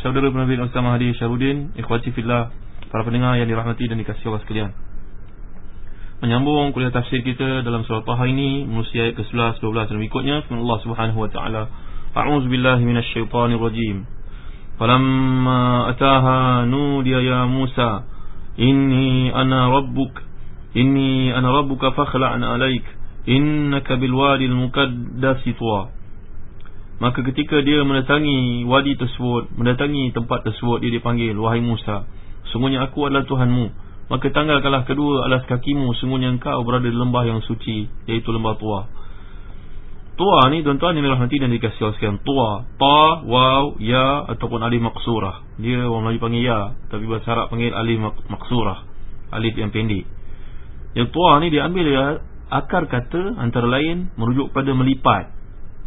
Saudara Nabi Al-Sama Hadi Syarudin Ikhwati Fillah Para pendengar yang dirahmati dan dikasihi Allah sekalian Menyambung kuliah tafsir kita dalam surah Taha ini Manusia ayat ke-11, 12 dan berikutnya Firman Allah Subhanahu Wa Taala. A'udzu billahi minasyaitonir rajim Falamma ataha nudiya ya Musa Inni ana rabbuk Inni ana rabbuka fakhla'an alaik Innaka bilwadil mukaddasi tuwa Maka ketika dia mendatangi wadi tersebut Mendatangi tempat tersebut Dia dipanggil Wahai Musa Sungguhnya aku adalah Tuhanmu. Maka tanggalkanlah kedua alas kakimu Sungguhnya engkau berada di lembah yang suci Iaitu lembah Tua. Tua ni tuan-tuan Ini nanti dan dikasih sekian Tua Ta, Waw, Ya Ataupun Alif Maksurah Dia orang Melayu panggil Ya Tapi bahasa Arab panggil Alif Maksurah Alif yang pendek. Yang Tua ni diambil ya Akar kata antara lain Merujuk pada melipat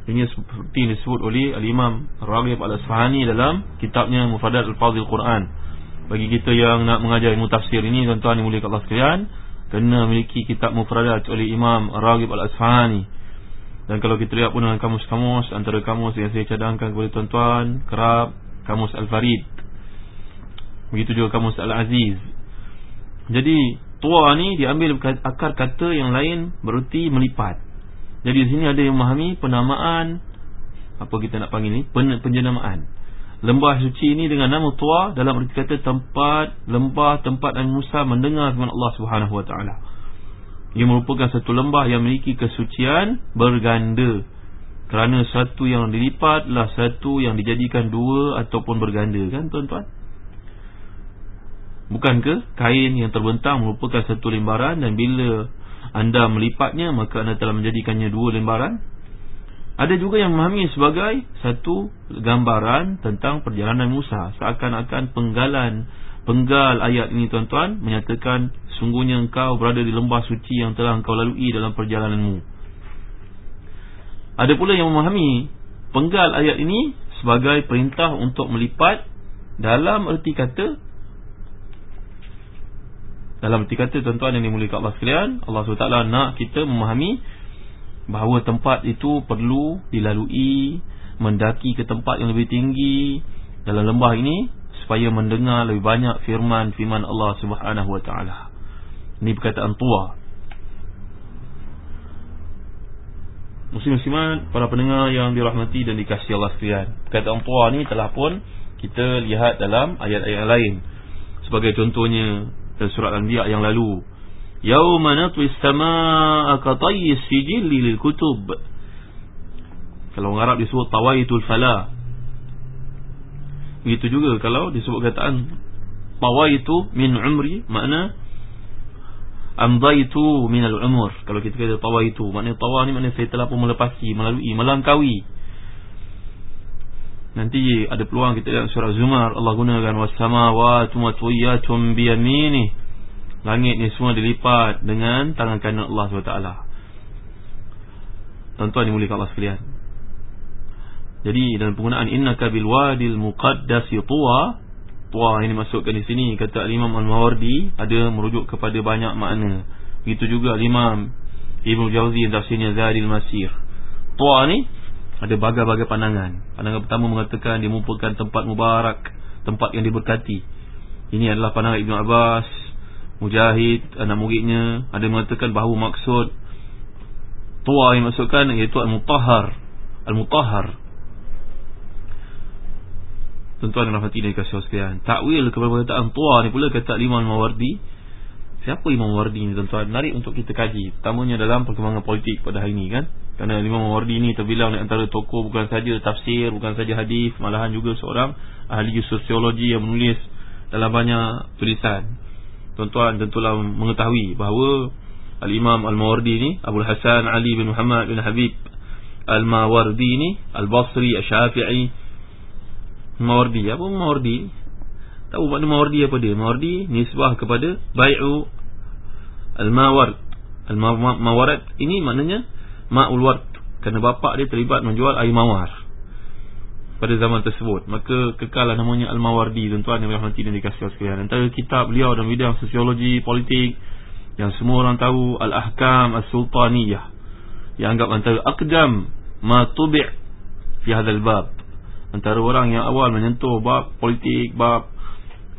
ini seperti disebut oleh Al-Imam Raghib Al-Asfahani dalam kitabnya Mufadat Al-Fadhil Quran. Bagi kita yang nak mengajar ilmu tafsir ini tuan-tuan yang mulia Allah sekalian, kena memiliki kitab Mufadat oleh Imam Raghib Al-Asfahani. Dan kalau kita lihat pun dengan kamus-kamus antara kamus yang saya cadangkan kepada tuan-tuan, kerap kamus Al-Farid. Begitu juga kamus Al-Aziz. Jadi, tua ni diambil akar kata yang lain bererti melipat. Jadi di sini ada yang memahami penamaan apa kita nak panggil ni penjenamaan. Lembah suci ini dengan nama tua dalam arti kata tempat lembah tempat Nabi Musa mendengar firman Allah Subhanahu Wa Taala. Ia merupakan satu lembah yang memiliki kesucian berganda. Kerana satu yang dilipatlah satu yang dijadikan dua ataupun berganda kan tuan-tuan? Bukankah kain yang terbentang merupakan satu lembaran dan bila anda melipatnya maka anda telah menjadikannya dua lembaran. Ada juga yang memahami sebagai satu gambaran tentang perjalanan Musa. Seakan-akan penggalan penggal ayat ini tuan-tuan menyatakan sungguhnya engkau berada di lembah suci yang telah engkau lalui dalam perjalananmu. Ada pula yang memahami penggal ayat ini sebagai perintah untuk melipat dalam erti kata dalam arti kata tuan-tuan yang dimuliakan Allah sekalian Allah SWT nak kita memahami Bahawa tempat itu perlu dilalui Mendaki ke tempat yang lebih tinggi Dalam lembah ini Supaya mendengar lebih banyak firman-firman Allah SWT. Ini perkataan tua. Muslim-muslimat Para pendengar yang dirahmati dan dikasih Allah sekalian Perkataan tua ni telah pun Kita lihat dalam ayat-ayat lain. Sebagai contohnya surat Al-Anbiya yang lalu. Yauma natwi as-samaa'a ka tayyi as-sijil lil kutub. Kalau orang Arab disebut tawaitul fala. Begitu juga kalau disebut kataan tawaitu min umri makna amdaitu min al-umur kalau kita kata tawaitu makna tawa ni makna saya telah pun melepasi melalui melangkaui Nanti ada peluang kita lihat surah Zumar Allah gunakan was-samawati matwiyatun bi yamini. Langit ni semua dilipat dengan tangan kanan Allah SWT. Tuan-tuan dimuliakan Allah sekalian. Jadi dalam penggunaan innaka bil wadil muqaddas tuwa, tuwa ini masukkan di sini kata Imam Al-Mawardi ada merujuk kepada banyak makna. Begitu juga Imam Ibnu Jauzi tafsirnya Zadil Masir. Tuwa ni ada bagai-bagai pandangan. Pandangan pertama mengatakan Dia merupakan tempat mubarak Tempat yang diberkati. Ini adalah pandangan Ibn Abbas Mujahid Anak muridnya. Ada mengatakan bahawa maksud Tua yang maksudkan Iaitu Al-Mutahar Al-Mutahar Tuan-tuan dan rahmati dari kasih sekalian Takwil kepada perkataan tua ni pula Kata Imam Mawardi Siapa Imam Mawardi ni tuan-tuan? Menarik untuk kita kaji. Pertamanya dalam perkembangan politik pada hari ini kan Kerana Imam Mawardi ni terbilang di antara tokoh Bukan saja tafsir Bukan saja hadis Malahan juga seorang Ahli sosiologi yang menulis Dalam banyak tulisan. Tuan-tuan tentulah mengetahui bahawa Al-Imam Al-Mawardi ni Abu Hasan Ali bin Muhammad bin Habib Al-Mawardi ni Al-Basri Al-Syafi'i. Mawardi Apa Mawardi? Tahu makna Mawardi apa dia? Mawardi nisbah kepada Bai'u Al-Maward Al-Mawarad Ini maknanya Ma'ul Ward Kerana bapak dia terlibat menjual air mawar Pada zaman tersebut. Maka kekallah namanya Al-Mawardi Tuan-tuan yang berhati dan dikasih sekalian. Antara kitab beliau dalam bidang sosiologi politik Yang semua orang tahu Al-Ahkam Al-Sultaniyah Yang anggap antara Akdam Ma tubi' Fi hadal bab. Antara orang yang awal menyentuh bab politik, bab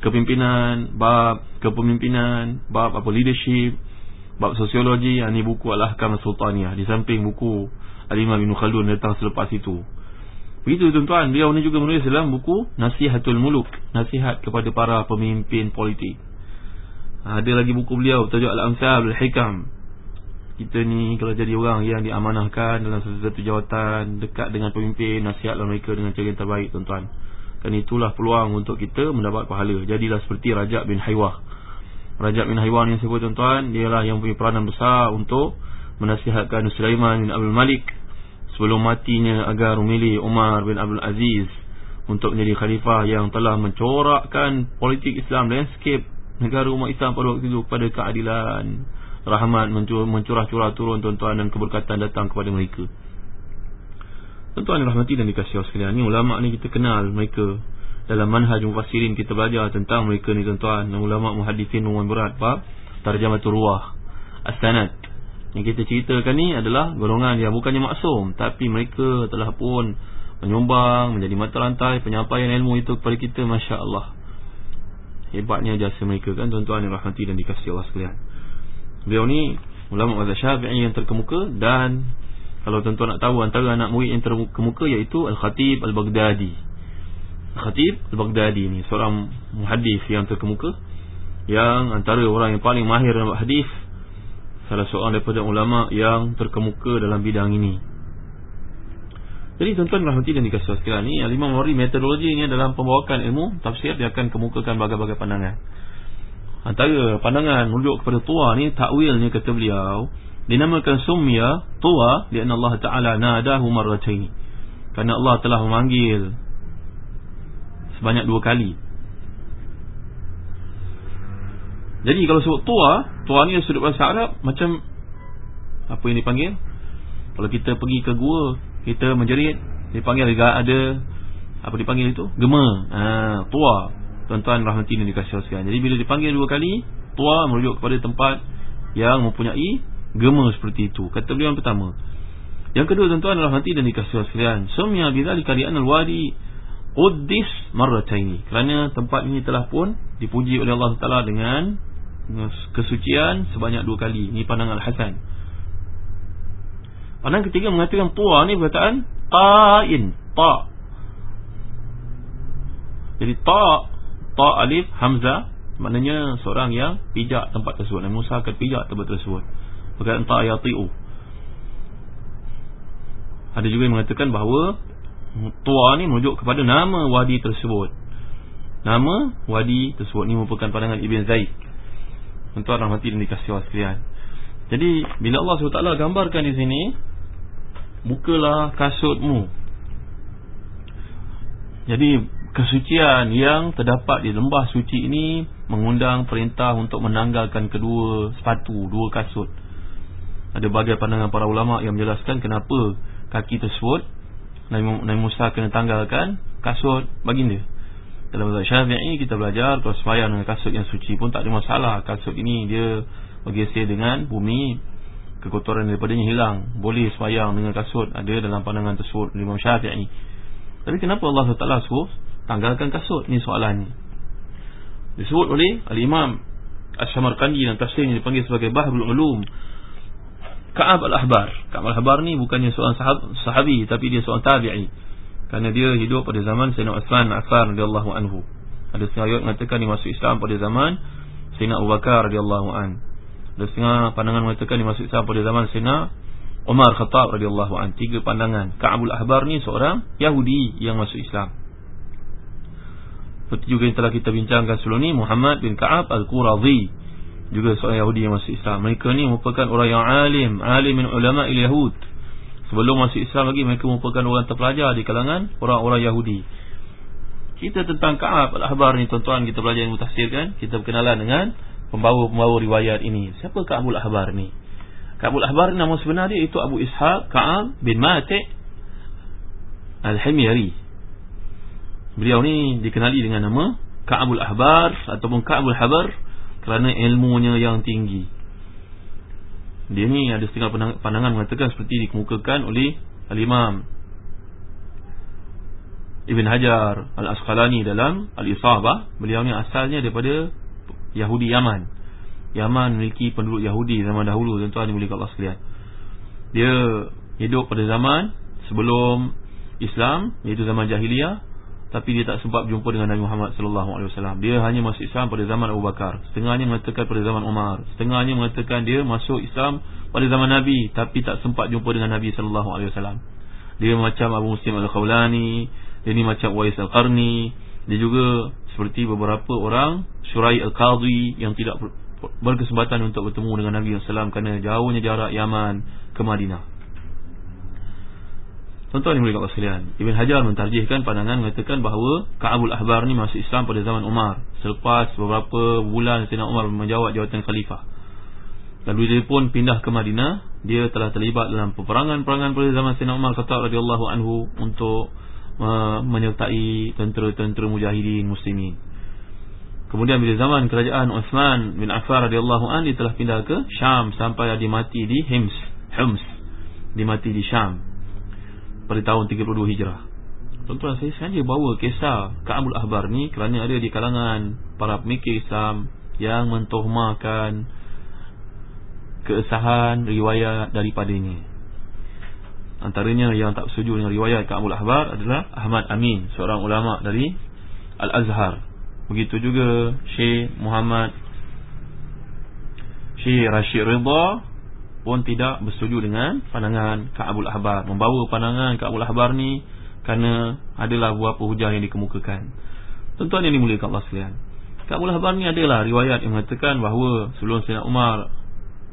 kepimpinan, bab kepemimpinan, bab apa leadership, bab sosiologi, ini buku Al-Ahkam Sultaniyah. Di samping buku Al-Imam Ibn Khaldun datang selepas itu. Begitu tuan-tuan, beliau ni juga menulis dalam buku Nasihatul Muluk, nasihat kepada para pemimpin politik. Ada lagi buku beliau bertajuk Al-Amsal Al-Hikam. Kita ni kalau jadi orang yang diamanahkan dalam satu-satu jawatan dekat dengan pemimpin nasihatlah mereka dengan cara yang terbaik tuan-tuan. Dan itulah peluang untuk kita mendapat pahala. Jadilah seperti Rajab bin Haywah Rajab bin Haywah yang sebut tuan-tuan dialah yang punya peranan besar untuk menasihatkan Sulaiman bin Abdul Malik sebelum matinya agar memilih Umar bin Abdul Aziz untuk menjadi khalifah yang telah mencorakkan politik Islam landscape negara umat Islam pada waktu itu kepada keadilan. Rahmat mencurah-curah turun tuan-tuan dan keberkatan datang kepada mereka. Tuan-tuan yang rahmati dan dikasihi sekalian, ni ulama ni kita kenal mereka dalam manhaj mufassirin kita belajar tentang mereka ni tuan-tuan, ulama muhaddisin umum berat bab tarjamatul ruah as-sanad. Yang kita ceritakan ni adalah golongan yang bukannya maksum tapi mereka telah pun menyumbang menjadi mata rantai penyampaian ilmu itu kepada kita masya-Allah. Hebatnya jasa mereka kan tuan-tuan yang rahmati dan dikasihi Allah sekalian. Beliau ni ulama mazhab Syafi'i yang terkemuka dan kalau tuan-tuan nak tahu antara anak murid yang terkemuka iaitu Al-Khatib Al-Baghdadi. Al-Khatib Al-Baghdadi ni seorang muhaddis yang terkemuka yang antara orang yang paling mahir dalam hadis salah seorang daripada ulama yang terkemuka dalam bidang ini. Jadi tuan-tuan rahmati dan dikasih sekalian ni Al-Imam Mawari metodologi ini dalam pembawakan ilmu tafsir dia akan kemukakan berbagai-bagai pandangan. Antara pandangan merujuk kepada tua ni takwilnya kata beliau dinamakan sumya tua di Allah Taala nadahu marratayn. Karena Allah telah memanggil sebanyak dua kali. Jadi kalau sebut tua, tua ni sudut bahasa Arab macam apa yang dipanggil? Kalau kita pergi ke gua, kita menjerit, dipanggil ada apa dipanggil itu? Gema. Ha, tua. Tuan-tuan rahmati dan dikasih sekalian. Jadi bila dipanggil dua kali, tua merujuk kepada tempat yang mempunyai gema seperti itu. Kata beliau yang pertama. Yang kedua tuan-tuan rahmati dan dikasih sekalian. Sumya bidzalika li'anna al-wadi quddis marratayn. Kerana tempat ini telah pun dipuji oleh Allah Taala dengan kesucian sebanyak dua kali. Ini pandangan Al-Hasan. Pandangan ketiga mengatakan tua ni perkataan ta'in, ta. Jadi ta Ta alif hamzah maknanya seorang yang pijak tempat tersebut Nabi Musa akan pijak tempat tersebut perkataan ta yati'u ada juga yang mengatakan bahawa tua ni merujuk kepada nama wadi tersebut. Nama wadi tersebut ni merupakan pandangan Ibn Zaid. Tuan rahmati dan dikasih Allah sekalian. Jadi bila Allah SWT gambarkan di sini bukalah kasutmu. Jadi kesucian yang terdapat di lembah suci ini mengundang perintah untuk menanggalkan kedua sepatu, dua kasut. Ada bagai pandangan para ulama yang menjelaskan kenapa kaki tersebut Nabi Musa kena tanggalkan kasut baginda. Dalam mazhab Syafi'i kita belajar kalau sembahyang dengan kasut yang suci pun tak ada masalah. Kasut ini dia bergeser dengan bumi kekotoran daripadanya hilang. Boleh sembahyang dengan kasut ada dalam pandangan tersebut Imam Syafi'i. Tapi kenapa Allah Taala suruh tanggalkan kasut ni soalan ni disebut oleh al-imam As-Samarqandi dan tafsir yang dipanggil sebagai Bahrul Ulum Ka'ab al-Ahbar Ka'ab al-Ahbar ni bukannya seorang sahab, sahabi tapi dia seorang tabi'i Kerana dia hidup pada zaman Sayyidina Uthman Affan radhiyallahu anhu. Ada setengah ayat mengatakan dia masuk Islam pada zaman Sayyidina Abu Bakar radhiyallahu an. Ada setengah pandangan mengatakan dia masuk Islam pada zaman Sayyidina Umar Khattab radhiyallahu an. Tiga pandangan. Ka'abul Ahbar ni seorang Yahudi yang masuk Islam. Seperti juga yang telah kita bincangkan sebelum ni Muhammad bin Ka'ab Al-Quradhi Juga seorang Yahudi yang masuk Islam. Mereka ni merupakan orang yang alim. Alim min ulama il-Yahud Sebelum masuk Islam lagi Mereka merupakan orang terpelajar di kalangan Orang-orang Yahudi. Kita tentang Ka'ab Al-Ahbar ni tuan-tuan Kita belajar yang mutafsir Kita berkenalan dengan Pembawa-pembawa riwayat ini. Siapa Ka'ab Al-Ahbar ni? Ka'ab Al-Ahbar ni nama sebenar dia Itu Abu Ishaq Ka'ab bin Mati' Al-Himyari. Beliau ni dikenali dengan nama Ka'abul Ahbar Ataupun Ka'abul Habar Kerana ilmunya yang tinggi. Dia ni ada setengah pandangan mengatakan Seperti dikemukakan oleh Al-Imam Ibn Hajar Al-Asqalani dalam Al-Isabah. Beliau ni asalnya daripada Yahudi Yaman. Yaman memiliki penduduk Yahudi zaman dahulu Tuan-tuan dimulai Allah sekalian. Dia hidup pada zaman Sebelum Islam Iaitu zaman Jahiliyah tapi dia tak sempat berjumpa dengan Nabi Muhammad sallallahu alaihi wasallam. Dia hanya masuk Islam pada zaman Abu Bakar, setengahnya mengatakan pada zaman Umar, setengahnya mengatakan dia masuk Islam pada zaman Nabi tapi tak sempat jumpa dengan Nabi sallallahu alaihi wasallam. Dia macam Abu Muslim Al-Khawlani, dia ni macam Wais Al-Qarni, dia juga seperti beberapa orang Syurai Al-Qadhi yang tidak berkesempatan untuk bertemu dengan Nabi sallallahu alaihi wasallam kerana jauhnya jarak Yaman ke Madinah. Tuan-tuan yang Allah sekalian Ibn Hajar mentarjihkan pandangan mengatakan bahawa Ka'abul Ahbar ni masuk Islam pada zaman Umar. Selepas beberapa bulan Sayyidina Umar menjawab jawatan khalifah. Lalu dia pun pindah ke Madinah Dia telah terlibat dalam peperangan-perangan pada zaman Sayyidina Umar Khattab radhiyallahu anhu Untuk uh, menyertai tentera-tentera mujahidin muslimin. Kemudian bila zaman kerajaan Uthman bin Affan radhiyallahu anhu dia telah pindah ke Syam sampai dia mati di Hims, Hims. Dia mati di Syam pada tahun 32 Hijrah. Tuan-tuan saya sengaja bawa kisah Ka'abul Ahbar ni kerana ada di kalangan para pemikir Islam yang mentohmahkan keesahan riwayat daripadanya. Antaranya yang tak setuju dengan riwayat Ka'abul Ahbar adalah Ahmad Amin, seorang ulama dari Al-Azhar. Begitu juga Syekh Muhammad Syekh Rashid Ridha pun tidak bersetuju dengan pandangan Ka'abul Ahbar. Membawa pandangan Ka'abul Ahbar ni kerana adalah beberapa hujah yang dikemukakan. Tuan-tuan yang dimuliakan Allah sekalian Ka'abul Ahbar ni adalah riwayat yang mengatakan bahawa sebelum Sayyidina Umar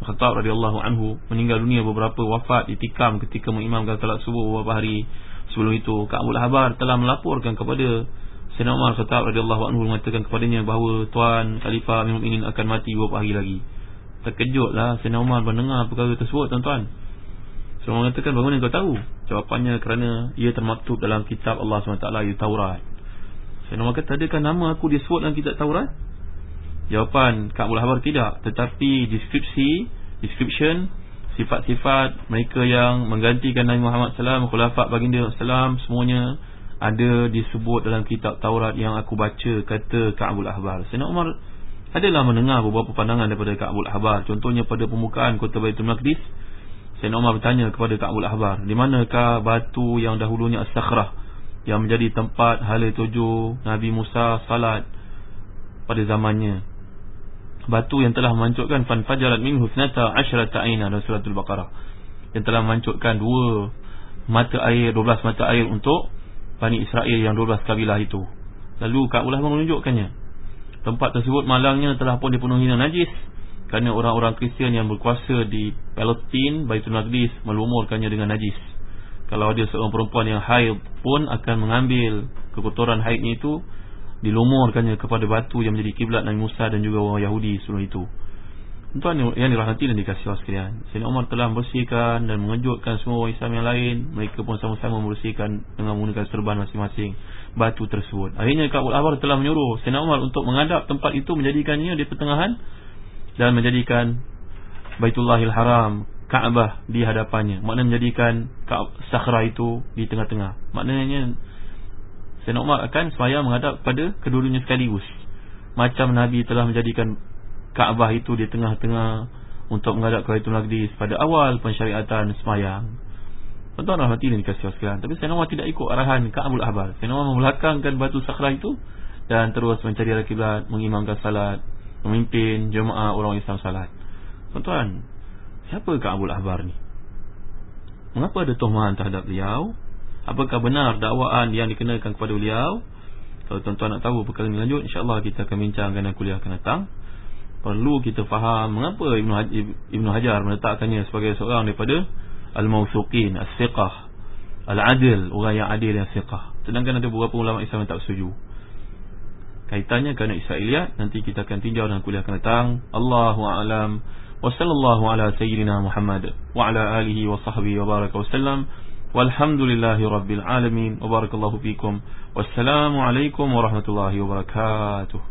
Khattab radhiyallahu anhu meninggal dunia beberapa wafat ditikam ketika mengimamkan salat subuh beberapa hari sebelum itu Ka'abul Ahbar telah melaporkan kepada Sayyidina Umar Khattab radhiyallahu anhu mengatakan kepadanya bahawa tuan Khalifah Amirul Mukminin akan mati beberapa hari lagi Terkejutlah Sayyidina Umar mendengar perkara tersebut tuan-tuan. Semua mengatakan bagaimana kau tahu? Jawapannya kerana ia termaktub dalam kitab Allah SWT iaitu Taurat. Sayyidina Umar kata adakah nama aku disebut dalam kitab Taurat? Jawapan Ka'bul Habar tidak. Tetapi deskripsi Description Sifat-sifat mereka yang menggantikan Nabi Muhammad SAW Khulafat baginda SAW Semuanya ada disebut dalam kitab Taurat yang aku baca Kata Ka'bul Ahbar Sayyidina Umar adalah mendengar beberapa pandangan daripada Ka'bul Ahbar. Contohnya pada pembukaan kota Baitul Maqdis Sayyidina Umar bertanya kepada Ka'bul Ahbar Di manakah batu yang dahulunya As-Sakhrah Yang menjadi tempat hala tuju Nabi Musa salat Pada zamannya? Batu yang telah memancukkan Fanfajarat min husnata asyrata aina Dalam suratul Baqarah. Yang telah memancukkan dua Mata air, dua belas mata air untuk Bani Israel yang dua belas kabilah itu. Lalu Ka'bul Ahbar menunjukkannya Tempat tersebut malangnya telah pun dipenuhi dengan najis Kerana orang-orang Kristian yang berkuasa di Palestine Baitul Maqdis melumurkannya dengan najis. Kalau ada seorang perempuan yang haid pun akan mengambil kekotoran haidnya itu Dilumurkannya kepada batu yang menjadi kiblat Nabi Musa dan juga orang Yahudi sebelum itu Tuan yang dirahmati dan dikasih Allah sekalian. Sayyidina Umar telah membersihkan dan mengejutkan semua orang Islam yang lain. Mereka pun sama-sama membersihkan dengan menggunakan serban masing-masing batu tersebut. Akhirnya Ka'bul Ahbar telah menyuruh Sayyidina Umar untuk mengadap tempat itu Menjadikannya di pertengahan Dan menjadikan Baitullahil Haram Ka'bah di hadapannya. Maknanya menjadikan Sakhra itu di tengah-tengah. Maknanya Sayyidina Umar akan semayang menghadap pada kedua-duanya sekaligus. Macam Nabi telah menjadikan Kaabah itu di tengah-tengah untuk menghadap ke Baitul Maqdis pada awal pensyariatan semayang. Tuan-tuan rahmati ini dikasih sekalian Tapi Umar tidak ikut arahan Ka'abul Ahbar Umar membelakangkan batu sakrah itu Dan terus mencari arah kiblat Mengimamkan salat Memimpin jemaah orang Islam salat Tuan-tuan Siapa Ka'abul Ahbar ni? Mengapa ada tuhmahan terhadap beliau? Apakah benar dakwaan yang dikenakan kepada beliau? Kalau tuan-tuan nak tahu perkara ini lanjut InsyaAllah kita akan bincangkan dan kuliah akan datang Perlu kita faham Mengapa Ibn Hajar meletakkannya sebagai seorang daripada Al-Mawthuqin, Al-Siqah Al-Adil, orang yang adil yang siqah. Sedangkan ada beberapa ulama Islam yang tak setuju. Kaitannya kerana Israeliat Nanti kita akan tinjau dan kuliah akan datang. Allahu'alam Wa sallallahu ala sayyidina Muhammad Wa ala alihi wa sahbihi wa baraka wa sallam. Walhamdulillahi rabbil alamin. Wa barakallahu fikum. Wassalamualaikum warahmatullahi wabarakatuh